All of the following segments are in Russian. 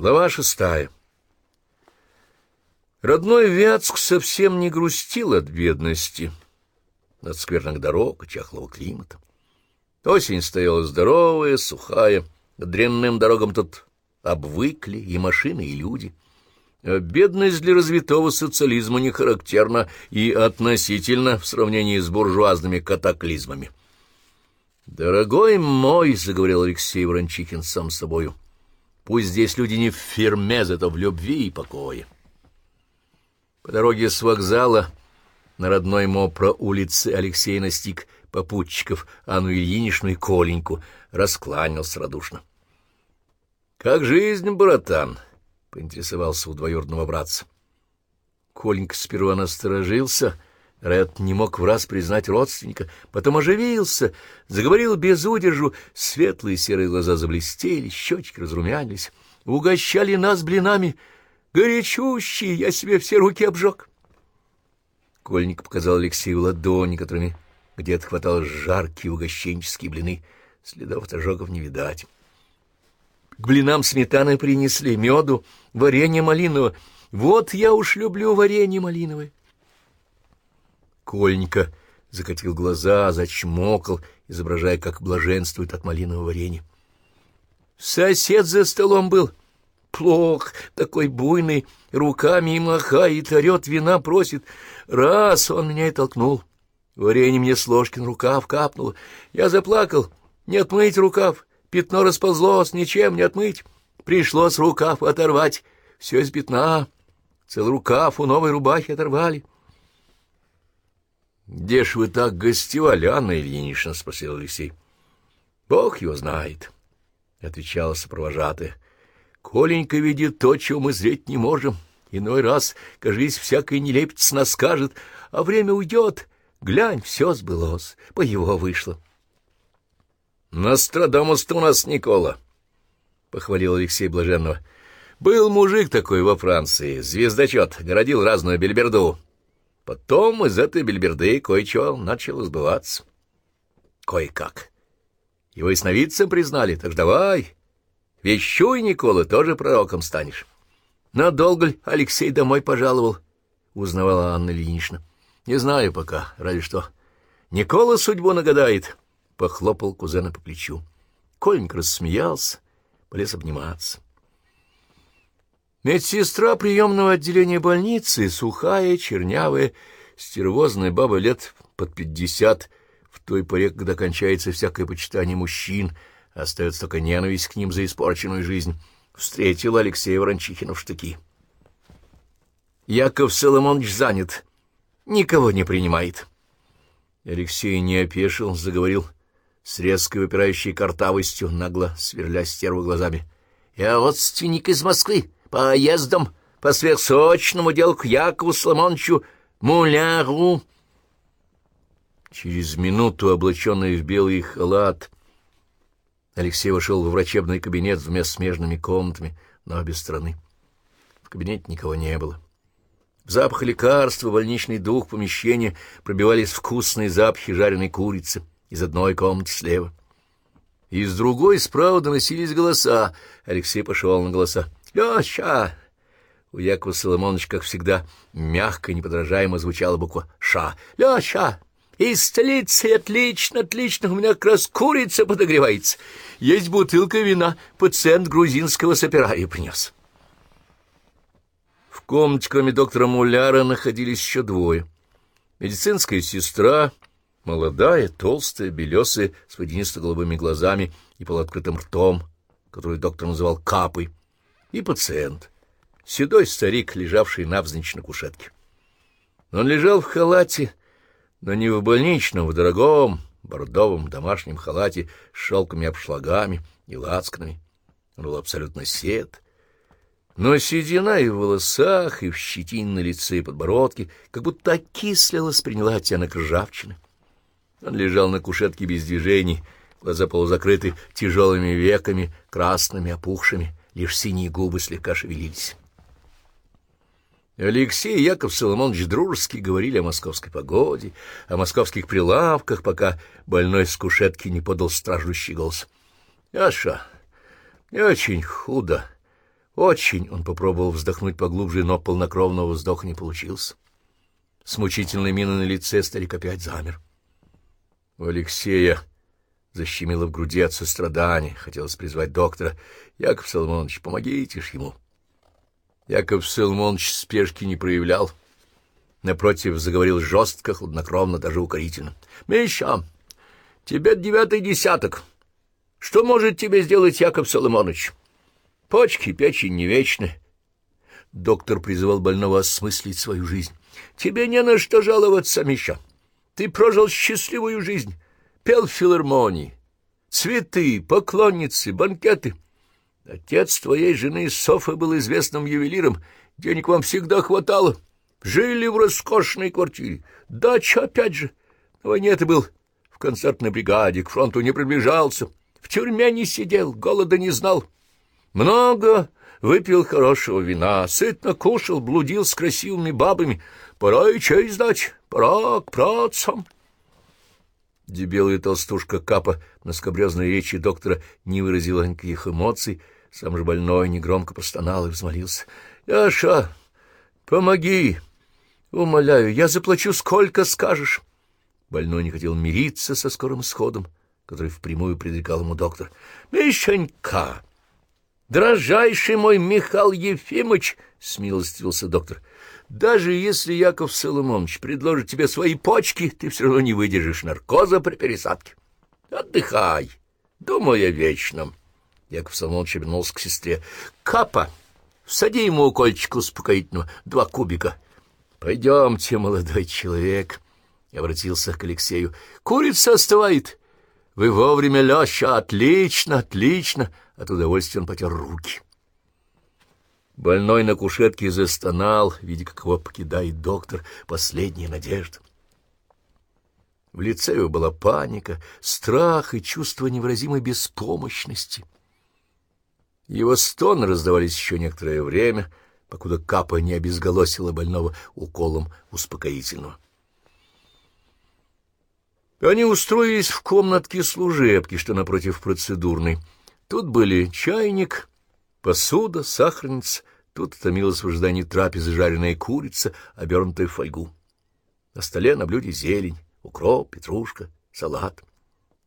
Глава шестая. Родной Вятск совсем не грустил от бедности, от скверных дорог и чахлого климата. Осень стояла здоровая, сухая, к дрянным дорогам тут обвыкли и машины, и люди. А бедность для развитого социализма не характерна и относительно в сравнении с буржуазными катаклизмами. «Дорогой мой», — заговорил Алексей Ворончихин сам собою, — Пусть здесь люди не в фирме, зато в любви и покое. По дороге с вокзала на родной МОПРО улице Алексей настиг попутчиков Анну Ильиничну и Коленьку, раскланялся радушно. — Как жизнь, братан? — поинтересовался у двоюродного братца. Коленька сперва насторожился — Ред не мог в раз признать родственника, потом оживился, заговорил без удержу, светлые серые глаза заблестели, щечки разрумянились, угощали нас блинами, горячущие, я себе все руки обжег. Кольник показал Алексею ладони, которыми где-то хватало жаркие угощенческие блины, следов от ожогов не видать. К блинам сметаны принесли, меду, варенье малиновое. Вот я уж люблю варенье малиновое. Кольника закатил глаза, зачмокал, изображая, как блаженствует от малинового варенья. Сосед за столом был. Плох, такой буйный, руками махает, орет, вина просит. Раз он меня и толкнул. Варенье мне с ложки на рукав капнуло. Я заплакал. Не отмыть рукав. Пятно расползлось, ничем не отмыть. Пришлось рукав оторвать. Все из пятна. Целый рукав у новой рубахи оторвали. — Где ж вы так гостевали, Анна Ильинична? — спросил Алексей. — Бог его знает, — отвечала сопровожатая. — Коленька видит то, чего мы зреть не можем. Иной раз, кажись, всякая нелепец нас скажет, а время уйдет. Глянь, все сбылось, по его вышло. — Нострадамус-то у нас Никола, — похвалил Алексей Блаженного. — Был мужик такой во Франции, звездочет, городил разную бельберду. Потом из этой бельберды кое-что начало сбываться. Кое-как. Его и сновидцем признали, так ж давай. Вещуй, Никола, тоже пророком станешь. Надолго ли Алексей домой пожаловал? Узнавала Анна Ильинична. Не знаю пока, разве что. Никола судьбу нагадает. Похлопал кузена по плечу. Коленька рассмеялся, полез обниматься. Медсестра приемного отделения больницы, сухая, чернявая, стервозная баба лет под пятьдесят, в той поре, когда кончается всякое почитание мужчин, остается только ненависть к ним за испорченную жизнь, встретила Алексея Ворончихина в штыки. Яков Соломонович занят, никого не принимает. Алексей не опешил, заговорил с резкой выпирающей картавостью, нагло сверля стерву глазами. — Я родственник из Москвы поездом по сверхсрочному делу к Якову Соломоновичу Муляру. Через минуту, облаченный в белый халат, Алексей вошел в врачебный кабинет с двумя смежными комнатами на обе стороны. В кабинете никого не было. В запах лекарства, больничный дух помещения пробивались вкусные запахи жареной курицы из одной комнаты слева. Из другой справа доносились голоса. Алексей пошел на голоса. «Лёша!» У Якова Соломоновича, как всегда, мягко и неподражаемо звучала буква «Ша». «Лёша! Из столицы отлично, отлично, у меня как раз курица подогревается. Есть бутылка вина, пациент грузинского саперари принес». В комнате, кроме доктора Муляра, находились еще двое. Медицинская сестра, молодая, толстая, белесая, с водянисто-голубыми глазами и полуоткрытым ртом, которую доктор называл «капой», и пациент, седой старик, лежавший навзничь на кушетке. Он лежал в халате, но не в больничном, в дорогом, бордовом домашнем халате с шелками-обшлагами и лацканами. Он был абсолютно сед, но седина и в волосах, и в щетине на лице и подбородке как будто окислилась, приняла оттенок ржавчины. Он лежал на кушетке без движений, глаза полузакрыты тяжелыми веками, красными, опухшими лишь синие губы слегка шевелились. Алексей и Яков Соломонович дружески говорили о московской погоде, о московских прилавках, пока больной с кушетки не подал страждущий голос. — Яша, не очень худо. Очень он попробовал вздохнуть поглубже, но полнокровного вздоха не получился. С мучительной миной на лице старик опять замер. У Алексея защемило в груди от сострадания. Хотелось призвать доктора. «Яков Соломонович, помогите ж ему». Яков Соломонович спешки не проявлял. Напротив, заговорил жестко, хладнокровно, даже укорительно. «Миша, тебе девятый десяток. Что может тебе сделать Яков Соломонович? Почки, печень не вечны». Доктор призывал больного осмыслить свою жизнь. Тебе не на что жаловаться, Миша. Ты прожил счастливую жизнь, пел в филармонии, цветы, поклонницы, банкеты. Отец твоей жены Софы был известным ювелиром, денег вам всегда хватало. Жили в роскошной квартире, дача опять же. На войне ты был в концертной бригаде, к фронту не приближался, в тюрьме не сидел, голода не знал. Много выпил хорошего вина, сытно кушал, блудил с красивыми бабами. Пора и честь дать, пора к працам. Дебелая толстушка Капа на скобрезной речи доктора не выразила никаких эмоций, сам же больной негромко простонал и взмолился. — Яша, помоги! Умоляю, я заплачу сколько скажешь. Больной не хотел мириться со скорым исходом, который впрямую предрекал ему доктор. — Мишенька! «Дрожайший мой Михаил Ефимович!» — смилостивился доктор. «Даже если Яков Соломонович предложит тебе свои почки, ты все равно не выдержишь наркоза при пересадке. Отдыхай, думай о вечном». Яков Соломонович обернулся к сестре. «Капа, всади ему укольчик успокоительного, два кубика». «Пойдемте, молодой человек», — обратился к Алексею. «Курица остывает. Вы вовремя, Леша, отлично, отлично». От удовольствия он потер руки. Больной на кушетке застонал, видя, как его покидает доктор, последняя надежда. В лице его была паника, страх и чувство невыразимой беспомощности. Его стоны раздавались еще некоторое время, покуда капа не обезголосила больного уколом успокоительного. Они устроились в комнатке служебки, что напротив процедурной — Тут были чайник, посуда, сахарница, тут томилась в ожидании трапезы жареная курица, обернутая в фольгу. На столе на блюде зелень, укроп, петрушка, салат.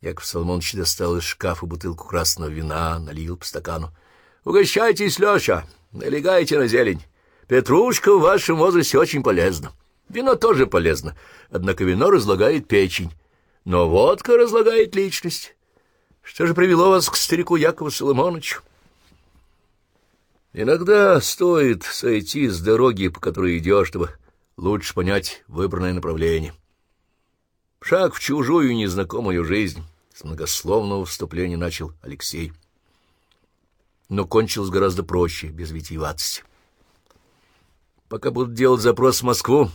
Яков Соломонович достал из шкафа бутылку красного вина, налил по стакану. — Угощайтесь, Леша, налегайте на зелень. Петрушка в вашем возрасте очень полезна. Вино тоже полезно, однако вино разлагает печень, но водка разлагает личность. Что же привело вас к старику Якову Соломоновичу? Иногда стоит сойти с дороги, по которой идешь, чтобы лучше понять выбранное направление. Шаг в чужую незнакомую жизнь. С многословного вступления начал Алексей. Но кончилось гораздо проще, без витиеватости. Пока будут делать запрос в Москву,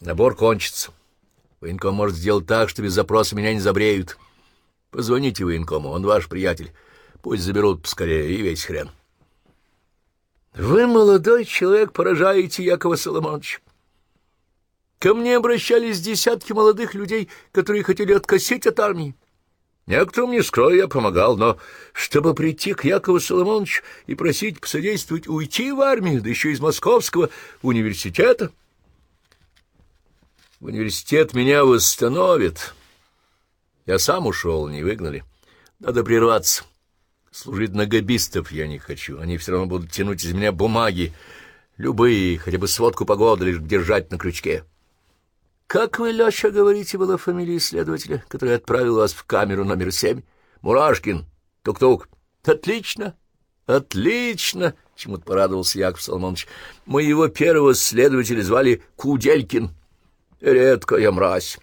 набор кончится. Военком может сделать так, что без запроса меня не забреют. — Позвоните военкому, он ваш приятель. Пусть заберут поскорее, и весь хрен. Вы, молодой человек, поражаете Якова Соломоновича. Ко мне обращались десятки молодых людей, которые хотели откосить от армии. Некоторым, не скрою, я помогал, но чтобы прийти к Якову Соломоновичу и просить посодействовать уйти в армию, да еще из Московского университета... В университет меня восстановит, я сам ушел, не выгнали. Надо прерваться. Служить на габистов я не хочу. Они все равно будут тянуть из меня бумаги. Любые, хотя бы сводку погоды, лишь держать на крючке. Как вы, Леша, говорите, была фамилия следователя, который отправил вас в камеру номер семь? Мурашкин. Тук-тук. Отлично. Отлично. Чему-то порадовался Яков Соломонович. Моего первого следователя звали Куделькин. Редкая мразь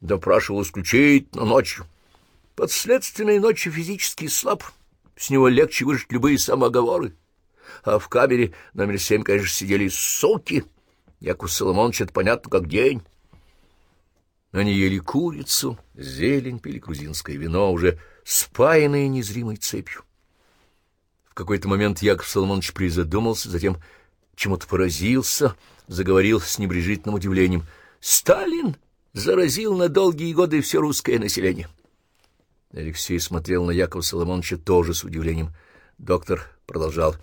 допрашивал исключительно ночью. Подследственной ночью физически слаб, с него легче выжить любые самоговоры. А в камере номер семь, конечно, сидели суки. Яков Соломонович, это понятно, как день. Они ели курицу, зелень, пили грузинское вино, уже спаянное незримой цепью. В какой-то момент Яков Соломонович призадумался, затем чему-то поразился, заговорил с небрежительным удивлением. «Сталин!» заразил на долгие годы все русское население. Алексей смотрел на Якова Соломоновича тоже с удивлением. Доктор продолжал.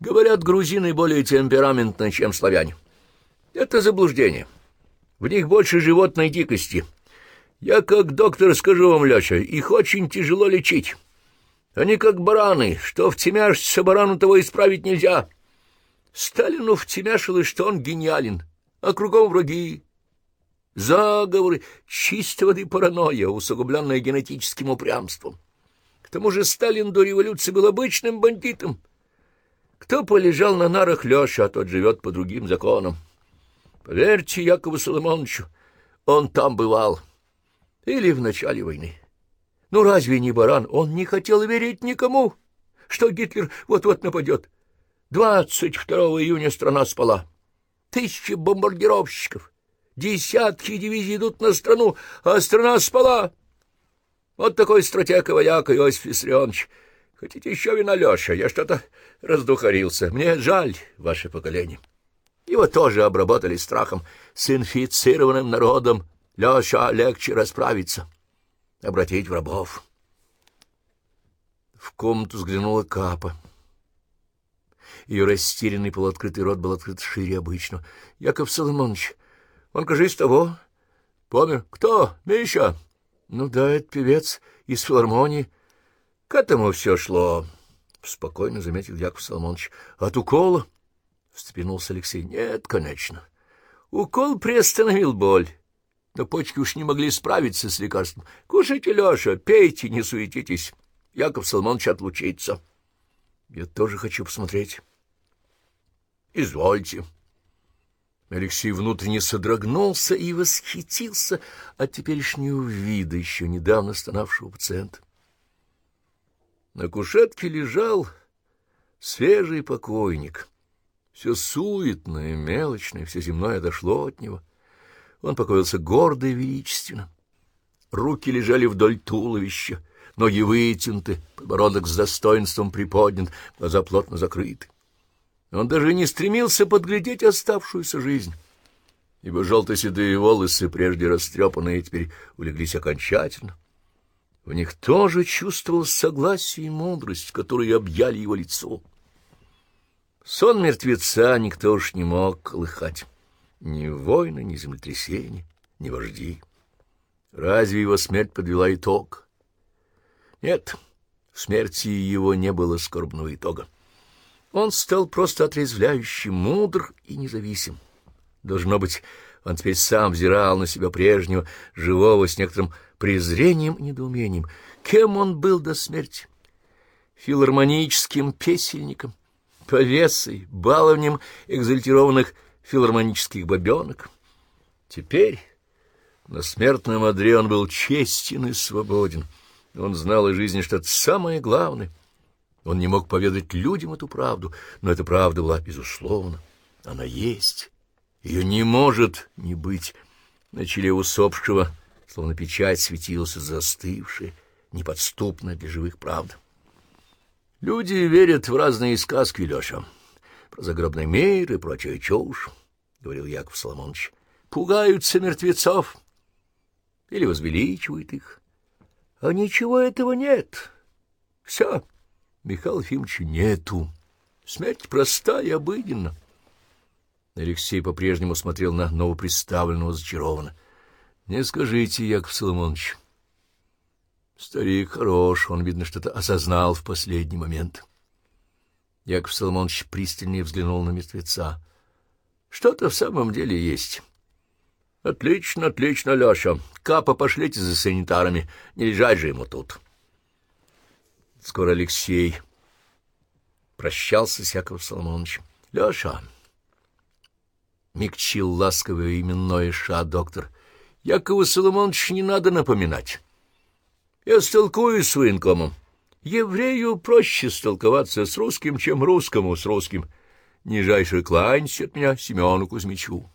Говорят, грузины более темпераментны, чем славяне. Это заблуждение. В них больше животной дикости. Я, как доктор, скажу вам, Лёша, их очень тяжело лечить. Они как бараны, что втемяшься барану, того исправить нельзя. Сталину втемяшилось, что он гениален, а кругом враги. Заговоры, чистой воды паранойя, усугубленная генетическим упрямством. К тому же Сталин до революции был обычным бандитом. Кто полежал на нарах Леша, а тот живет по другим законам. Поверьте Якову Соломоновичу, он там бывал. Или в начале войны. Ну разве не баран? Он не хотел верить никому, что Гитлер вот-вот нападет. 22 июня страна спала. Тысячи бомбардировщиков, десятки дивизий идут на страну, а страна спала. Вот такой стратег и вояк Иосиф Виссарионович. Хотите еще вина, Леша? Я что-то раздухарился. Мне жаль ваше поколение. Его тоже обработали страхом. С инфицированным народом Леша легче расправиться. Обратить в рабов. В комнату взглянула Капа. Ее растерянный полуоткрытый рот был открыт шире обычно. — Яков Соломонович, он, кажись, того. — Помер. — Кто? Миша? — Ну да, это певец из филармонии. — К этому все шло, — спокойно заметил Яков Соломонович. — От укола? — встрепенулся Алексей. — Нет, конечно. Укол приостановил боль. Но почки уж не могли справиться с лекарством. Кушайте, Леша, пейте, не суетитесь. Яков Соломонович отлучится. Я тоже хочу посмотреть. Извольте. Алексей внутренне содрогнулся и восхитился от теперешнего вида еще недавно стонавшего пациента. На кушетке лежал свежий покойник. Все суетное, мелочное, все земное дошло от него. Он покоился гордо и величественно. Руки лежали вдоль туловища, ноги вытянуты, подбородок с достоинством приподнят, глаза плотно закрыты. Он даже не стремился подглядеть оставшуюся жизнь, ибо желто-седые волосы, прежде растрепанные, теперь улеглись окончательно. В них тоже чувствовалось согласие и мудрость, которые объяли его лицо. Сон мертвеца никто уж не мог колыхать. Ни войны, ни землетрясения, ни вожди. Разве его смерть подвела итог? Нет, смерти его не было скорбного итога. Он стал просто отрезвляющим, мудр и независим. Должно быть, он теперь сам взирал на себя прежнего, живого, с некоторым презрением и недоумением. Кем он был до смерти? Филармоническим песельником, повесой, баловнем экзальтированных филармонических бабенок. Теперь на смертном одре он был честен и свободен. Он знал о жизни что-то самое главное — он не мог поведать людям эту правду, но эта правда была безусловна. Она есть. Ее не может не быть. На челе усопшего, словно печать, светилась застывшая, неподступная для живых правда. Люди верят в разные сказки, Леша, про загробный мир и прочая чушь, — говорил Яков Соломонович. Пугаются мертвецов или возвеличивают их. А ничего этого нет. Все. Михаила Ефимовича нету. Смерть простая и обыденна. Алексей по-прежнему смотрел на новоприставленного зачарованно. — Не скажите, Яков Соломонович. Старик хорош, он, видно, что-то осознал в последний момент. Яков Соломонович пристальнее взглянул на мертвеца. — Что-то в самом деле есть. — Отлично, отлично, Леша. Капа, пошлите за санитарами. Не лежать же ему тут. — Скоро Алексей прощался с Яковом Соломоновичем. — Леша, — мягчил ласковое именное ша доктор, — Якову Соломоновичу не надо напоминать. Я столкуюсь с военкомом. Еврею проще столковаться с русским, чем русскому с русским. Нижайший кланяйся от меня Семену Кузьмичу.